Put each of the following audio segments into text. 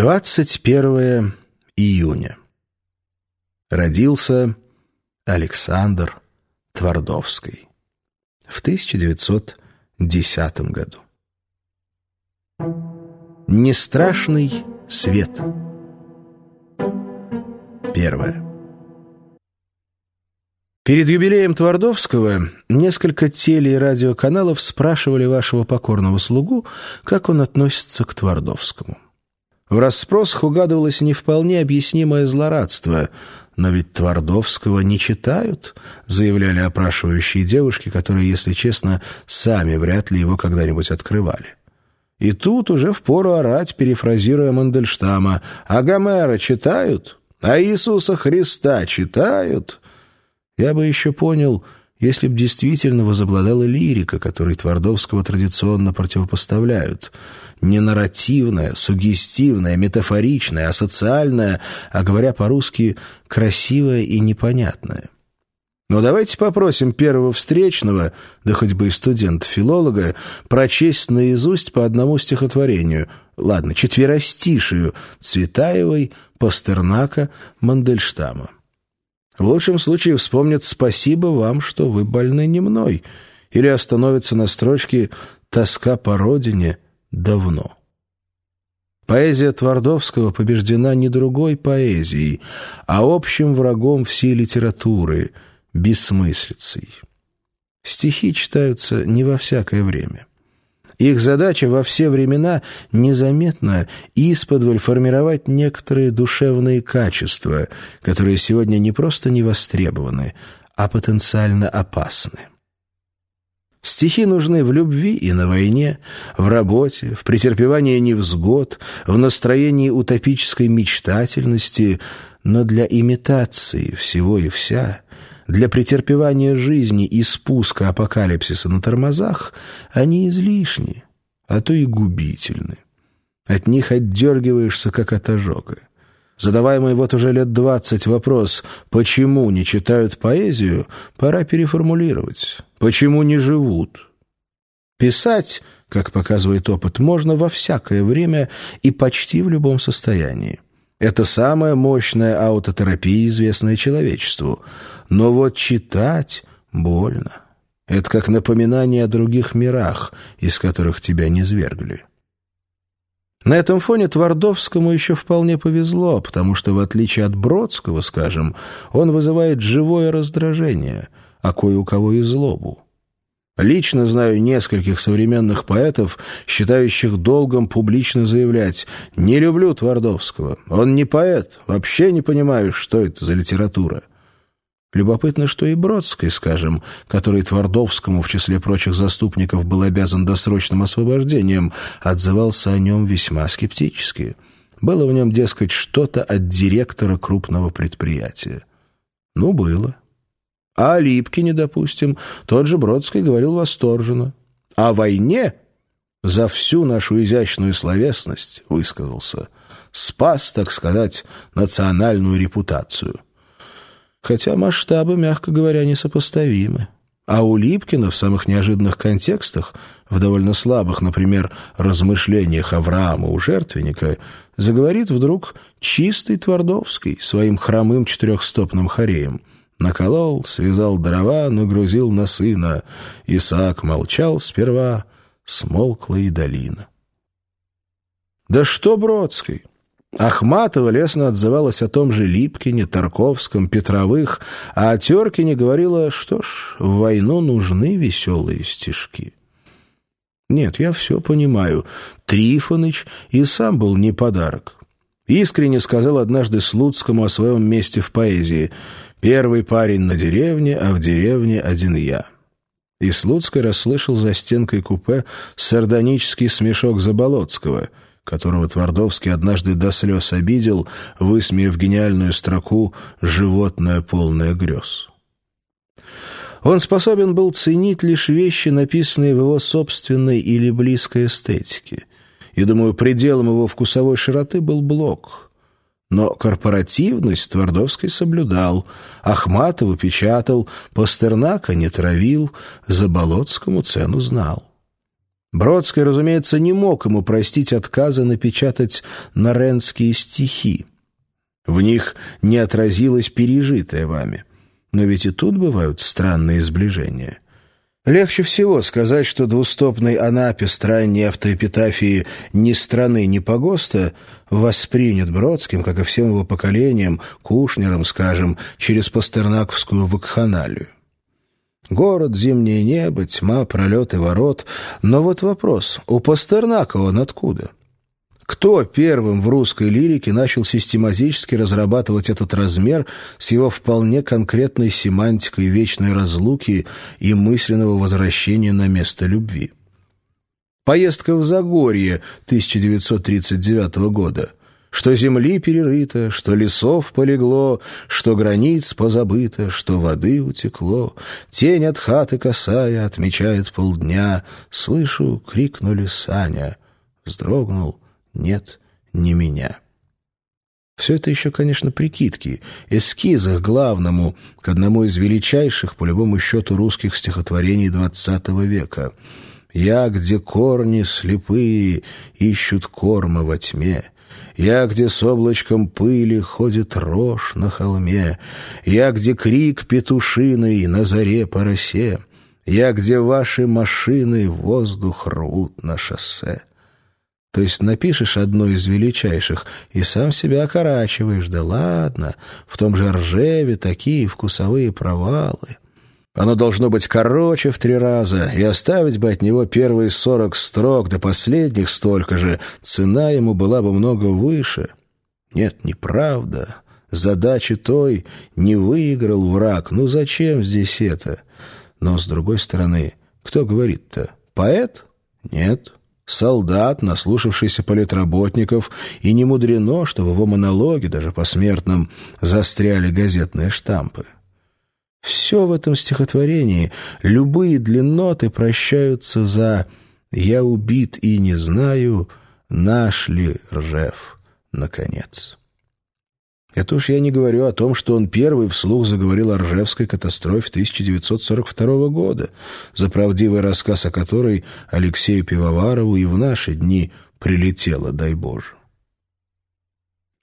21 июня. Родился Александр Твардовский в 1910 году. Нестрашный свет. Первое. Перед юбилеем Твардовского несколько теле- и радиоканалов спрашивали вашего покорного слугу, как он относится к Твардовскому. В расспросах угадывалось не вполне объяснимое злорадство. «Но ведь Твардовского не читают», — заявляли опрашивающие девушки, которые, если честно, сами вряд ли его когда-нибудь открывали. И тут уже впору орать, перефразируя Мандельштама, «А Гомера читают? А Иисуса Христа читают?» Я бы еще понял, если б действительно возобладала лирика, которой Твардовского традиционно противопоставляют — не нарративная, сугестивная, метафоричная, а социальная, а говоря по-русски, красивая и непонятная. Но давайте попросим первого встречного, да хоть бы и студента-филолога, прочесть наизусть по одному стихотворению, ладно, четверостишию Цветаевой, Пастернака, Мандельштама. В лучшем случае вспомнят «Спасибо вам, что вы больны не мной» или остановятся на строчке «Тоска по родине» давно. Поэзия Твардовского побеждена не другой поэзией, а общим врагом всей литературы — бессмыслицей. Стихи читаются не во всякое время. Их задача во все времена незаметно исподволь формировать некоторые душевные качества, которые сегодня не просто не востребованы, а потенциально опасны. Стихи нужны в любви и на войне, в работе, в претерпевании невзгод, в настроении утопической мечтательности, но для имитации всего и вся, для претерпевания жизни и спуска апокалипсиса на тормозах они излишни, а то и губительны. От них отдергиваешься, как от ожога. Задаваемый вот уже лет двадцать вопрос «почему не читают поэзию?» пора переформулировать. «Почему не живут?» Писать, как показывает опыт, можно во всякое время и почти в любом состоянии. Это самая мощная аутотерапия, известная человечеству. Но вот читать больно. Это как напоминание о других мирах, из которых тебя не свергли. На этом фоне Твардовскому еще вполне повезло, потому что, в отличие от Бродского, скажем, он вызывает живое раздражение, а кое у кого и злобу. Лично знаю нескольких современных поэтов, считающих долгом публично заявлять «Не люблю Твардовского, он не поэт, вообще не понимаю, что это за литература». Любопытно, что и Бродский, скажем, который Твардовскому в числе прочих заступников был обязан досрочным освобождением, отзывался о нем весьма скептически. Было в нем, дескать, что-то от директора крупного предприятия. Ну, было. А о Липкине, допустим, тот же Бродский говорил восторженно. О войне за всю нашу изящную словесность высказался. Спас, так сказать, национальную репутацию хотя масштабы, мягко говоря, несопоставимы. А у Липкина в самых неожиданных контекстах, в довольно слабых, например, размышлениях Авраама у жертвенника, заговорит вдруг чистый Твардовский своим хромым четырехстопным хореем. Наколол, связал дрова, нагрузил на сына. Исаак молчал сперва, смолкла и долина. Да что Бродский? Ахматова лестно отзывалась о том же Липкине, Тарковском, Петровых, а о Теркине говорила, что ж, в войну нужны веселые стишки. Нет, я все понимаю. Трифоныч и сам был не подарок. Искренне сказал однажды Слуцкому о своем месте в поэзии «Первый парень на деревне, а в деревне один я». И Слуцкий расслышал за стенкой купе сардонический смешок Заболоцкого — которого Твардовский однажды до слез обидел, высмеяв гениальную строку «Животное полное грез». Он способен был ценить лишь вещи, написанные в его собственной или близкой эстетике. И, думаю, пределом его вкусовой широты был блок. Но корпоративность Твардовский соблюдал, Ахматову печатал, Пастернака не травил, Заболоцкому цену знал. Бродский, разумеется, не мог ему простить отказа напечатать наренские стихи. В них не отразилось пережитое вами. Но ведь и тут бывают странные сближения. Легче всего сказать, что двустопный анапис ранней автоэпитафии «Ни страны, ни погоста» воспринят Бродским, как и всем его поколением, Кушнером, скажем, через пастернаковскую вакханалию. Город, зимнее небо, тьма, пролеты ворот. Но вот вопрос, у Пастернака он откуда? Кто первым в русской лирике начал систематически разрабатывать этот размер с его вполне конкретной семантикой вечной разлуки и мысленного возвращения на место любви? Поездка в Загорье 1939 года. Что земли перерыто, что лесов полегло, что границ позабыто, что воды утекло. Тень от хаты косая отмечает полдня. Слышу, крикнули Саня. Вздрогнул — нет, не меня. Все это еще, конечно, прикидки, эскизы к главному, к одному из величайших, по любому счету, русских стихотворений XX века. «Я, где корни слепые, ищут корма во тьме». Я, где с облачком пыли ходит рожь на холме, Я, где крик петушиный на заре по росе, Я, где ваши машины воздух рвут на шоссе. То есть напишешь одно из величайших и сам себя окорачиваешь. Да ладно, в том же Ржеве такие вкусовые провалы. Оно должно быть короче в три раза, и оставить бы от него первые сорок строк до последних столько же, цена ему была бы много выше. Нет, неправда. Задачи той не выиграл враг. Ну зачем здесь это? Но, с другой стороны, кто говорит-то? Поэт? Нет солдат, наслушавшийся политработников, и не мудрено, что в его монологе, даже посмертном, застряли газетные штампы. Все в этом стихотворении, любые длинноты прощаются за «я убит и не знаю, наш ли Ржев, наконец». Это уж я не говорю о том, что он первый вслух заговорил о Ржевской катастрофе 1942 года, за правдивый рассказ о которой Алексею Пивоварову и в наши дни прилетело, дай Боже.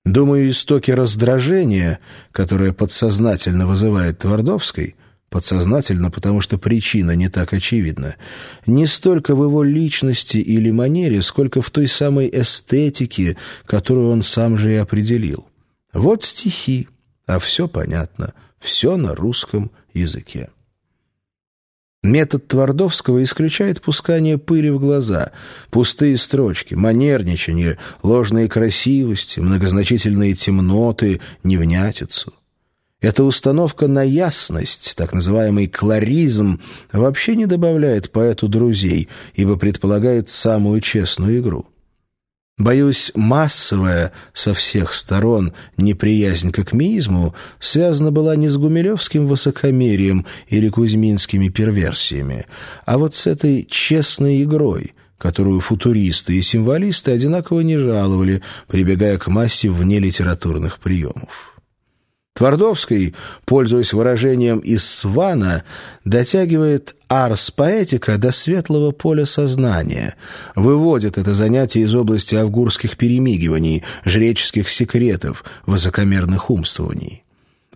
Думаю, истоки раздражения, которое подсознательно вызывает Твардовской, подсознательно, потому что причина не так очевидна, не столько в его личности или манере, сколько в той самой эстетике, которую он сам же и определил. Вот стихи, а все понятно, все на русском языке. Метод Твардовского исключает пускание пыли в глаза, пустые строчки, манерничание, ложные красивости, многозначительные темноты, невнятицу. Эта установка на ясность, так называемый кларизм, вообще не добавляет поэту друзей, ибо предполагает самую честную игру. Боюсь, массовая со всех сторон неприязнь к акмеизму связана была не с гумилевским высокомерием или кузьминскими перверсиями, а вот с этой честной игрой, которую футуристы и символисты одинаково не жаловали, прибегая к массе вне литературных приемов. Твардовский, пользуясь выражением из Свана, дотягивает арс поэтика до светлого поля сознания, выводит это занятие из области авгурских перемигиваний, жреческих секретов, высокомерных умствований.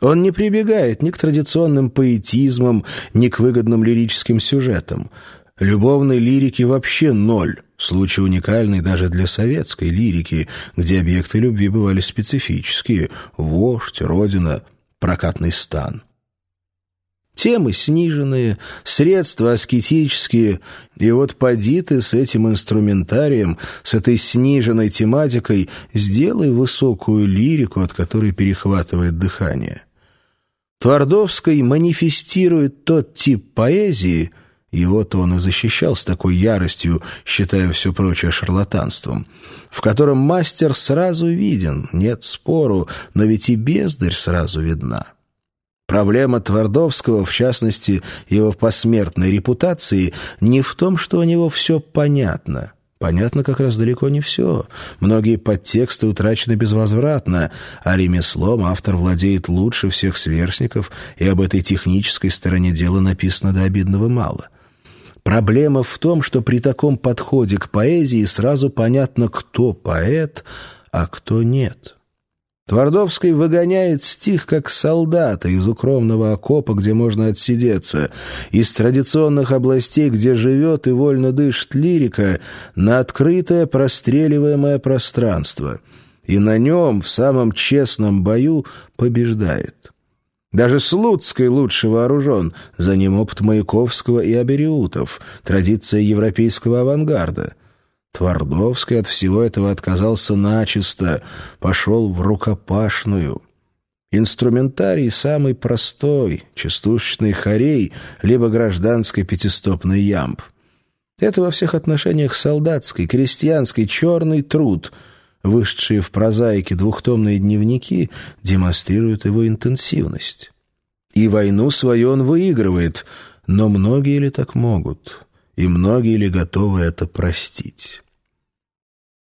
Он не прибегает ни к традиционным поэтизмам, ни к выгодным лирическим сюжетам. Любовной лирики вообще ноль. Случай уникальный даже для советской лирики, где объекты любви бывали специфические — вождь, родина, прокатный стан. Темы сниженные, средства аскетические, и вот поди ты с этим инструментарием, с этой сниженной тематикой, сделай высокую лирику, от которой перехватывает дыхание. Твардовский манифестирует тот тип поэзии — его-то он и защищал с такой яростью, считая все прочее шарлатанством, в котором мастер сразу виден, нет спору, но ведь и бездарь сразу видна. Проблема Твардовского, в частности, его посмертной репутации, не в том, что у него все понятно. Понятно как раз далеко не все. Многие подтексты утрачены безвозвратно, а ремеслом автор владеет лучше всех сверстников, и об этой технической стороне дела написано до обидного мало. Проблема в том, что при таком подходе к поэзии сразу понятно, кто поэт, а кто нет. Твардовский выгоняет стих как солдата из укромного окопа, где можно отсидеться, из традиционных областей, где живет и вольно дышит лирика, на открытое простреливаемое пространство. И на нем, в самом честном бою, побеждает. Даже Слуцкий лучше вооружен, за ним опыт Маяковского и Абериутов, традиция европейского авангарда — Твардовский от всего этого отказался начисто, пошел в рукопашную. Инструментарий самый простой, частушечный хорей, либо гражданский пятистопный ямб. Это во всех отношениях солдатский, крестьянский, черный труд. Вышедшие в прозаике двухтомные дневники демонстрируют его интенсивность. И войну свою он выигрывает, но многие ли так могут?» И многие ли готовы это простить.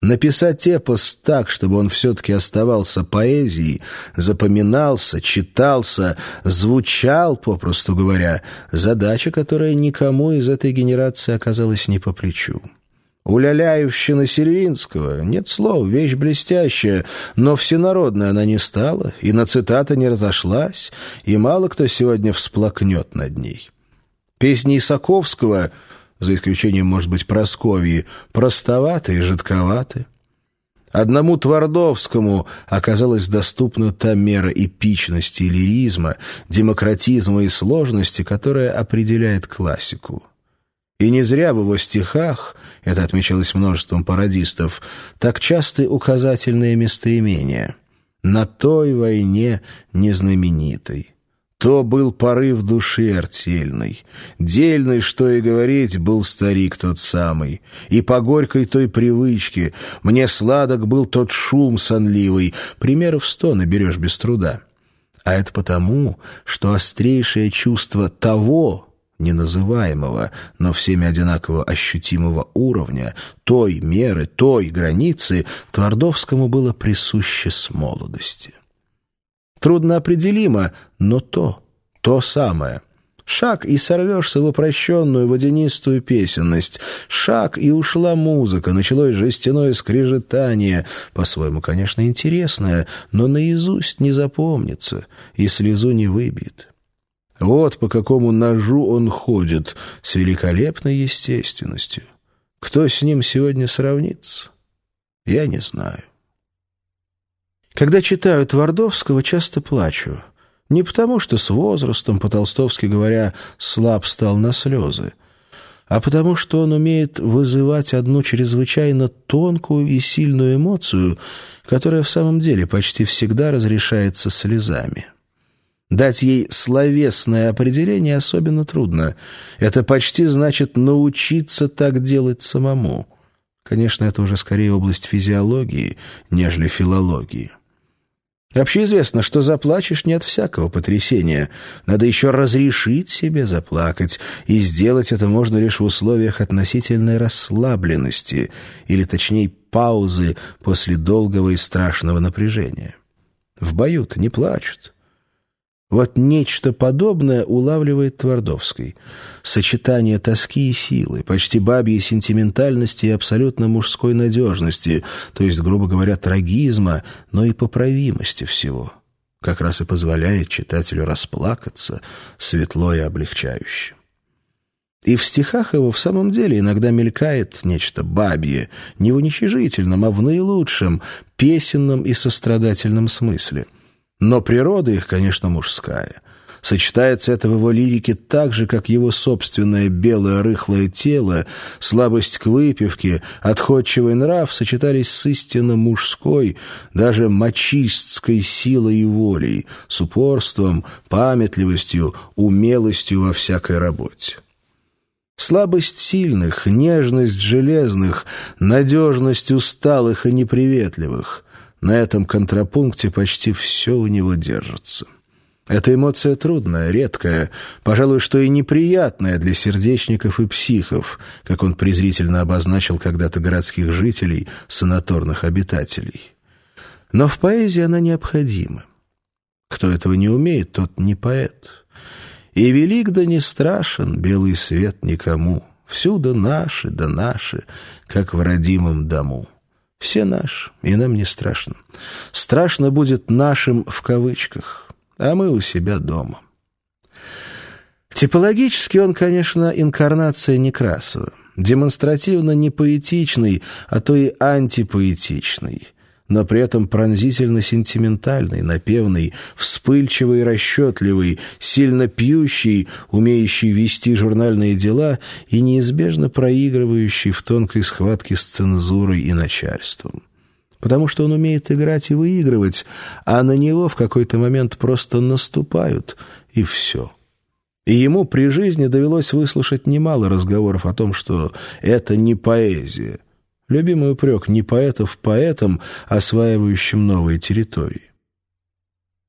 Написать эпос так, чтобы он все-таки оставался поэзией, запоминался, читался, звучал, попросту говоря, задача, которая никому из этой генерации оказалась не по плечу. У Ляляевщины Сильвинского нет слов, вещь блестящая, но всенародной она не стала, и на цитата не разошлась, и мало кто сегодня всплакнет над ней. Песни Исаковского — за исключением, может быть, Просковьи, простоваты и жидковаты. Одному Твардовскому оказалась доступна та мера эпичности и лиризма, демократизма и сложности, которая определяет классику. И не зря в его стихах, это отмечалось множеством пародистов, так часто указательные местоимения «на той войне незнаменитой». То был порыв души артельной. Дельный, что и говорить, был старик тот самый. И по горькой той привычке мне сладок был тот шум сонливый. Примеров сто наберешь без труда. А это потому, что острейшее чувство того, неназываемого, но всеми одинаково ощутимого уровня, той меры, той границы, Твардовскому было присуще с молодости. Трудно определимо, но то, то самое. Шаг, и сорвешься в упрощенную водянистую песенность. Шаг, и ушла музыка, началось жестяное скрежетание, по-своему, конечно, интересное, но наизусть не запомнится и слезу не выбьет. Вот по какому ножу он ходит, с великолепной естественностью. Кто с ним сегодня сравнится, я не знаю. Когда читаю Твардовского, часто плачу. Не потому, что с возрастом, по-толстовски говоря, слаб стал на слезы, а потому, что он умеет вызывать одну чрезвычайно тонкую и сильную эмоцию, которая в самом деле почти всегда разрешается слезами. Дать ей словесное определение особенно трудно. Это почти значит научиться так делать самому. Конечно, это уже скорее область физиологии, нежели филологии. Вообще известно, что заплачешь не от всякого потрясения. Надо еще разрешить себе заплакать, и сделать это можно лишь в условиях относительной расслабленности, или, точнее, паузы после долгого и страшного напряжения. В бою-то не плачут. Вот нечто подобное улавливает Твардовский. Сочетание тоски и силы, почти бабьей сентиментальности и абсолютно мужской надежности, то есть, грубо говоря, трагизма, но и поправимости всего. Как раз и позволяет читателю расплакаться светло и облегчающе. И в стихах его в самом деле иногда мелькает нечто бабье, не в уничижительном, а в наилучшем, песенном и сострадательном смысле — но природа их, конечно, мужская. Сочетается это в его лирике так же, как его собственное белое рыхлое тело, слабость к выпивке, отходчивый нрав сочетались с истинно мужской, даже мачистской силой и волей, с упорством, памятливостью, умелостью во всякой работе. Слабость сильных, нежность железных, надежность усталых и неприветливых — на этом контрапункте почти все у него держится. Эта эмоция трудная, редкая, пожалуй, что и неприятная для сердечников и психов, как он презрительно обозначил когда-то городских жителей, санаторных обитателей. Но в поэзии она необходима. Кто этого не умеет, тот не поэт. И велик да не страшен белый свет никому — Всюду наши да наши, как в родимом дому. Все наши, и нам не страшно. Страшно будет нашим в кавычках, а мы у себя дома. Типологически он, конечно, инкарнация Некрасова. Демонстративно не поэтичный, а то и антипоэтичный – но при этом пронзительно сентиментальный, напевный, вспыльчивый и расчетливый, сильно пьющий, умеющий вести журнальные дела и неизбежно проигрывающий в тонкой схватке с цензурой и начальством. Потому что он умеет играть и выигрывать, а на него в какой-то момент просто наступают, и все. И ему при жизни довелось выслушать немало разговоров о том, что это не поэзия — Любимый упрек не поэтов поэтам, осваивающим новые территории.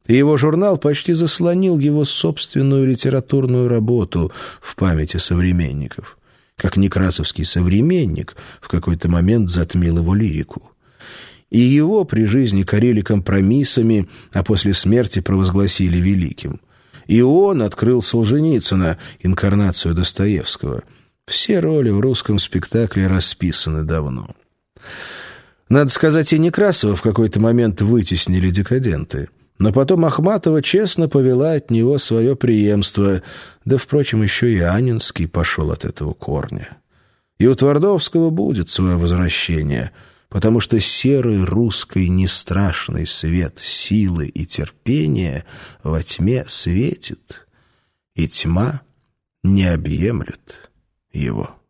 И его журнал почти заслонил его собственную литературную работу в памяти современников. Как некрасовский современник в какой-то момент затмил его лирику. И его при жизни корили компромиссами, а после смерти провозгласили великим. И он открыл Солженицына, инкарнацию Достоевского – все роли в русском спектакле расписаны давно. Надо сказать, и Некрасова в какой-то момент вытеснили декаденты. Но потом Ахматова честно повела от него свое преемство, да, впрочем, еще и Анинский пошел от этого корня. И у Твардовского будет свое возвращение, потому что серый русский нестрашный свет силы и терпения во тьме светит, и тьма не объемлет его.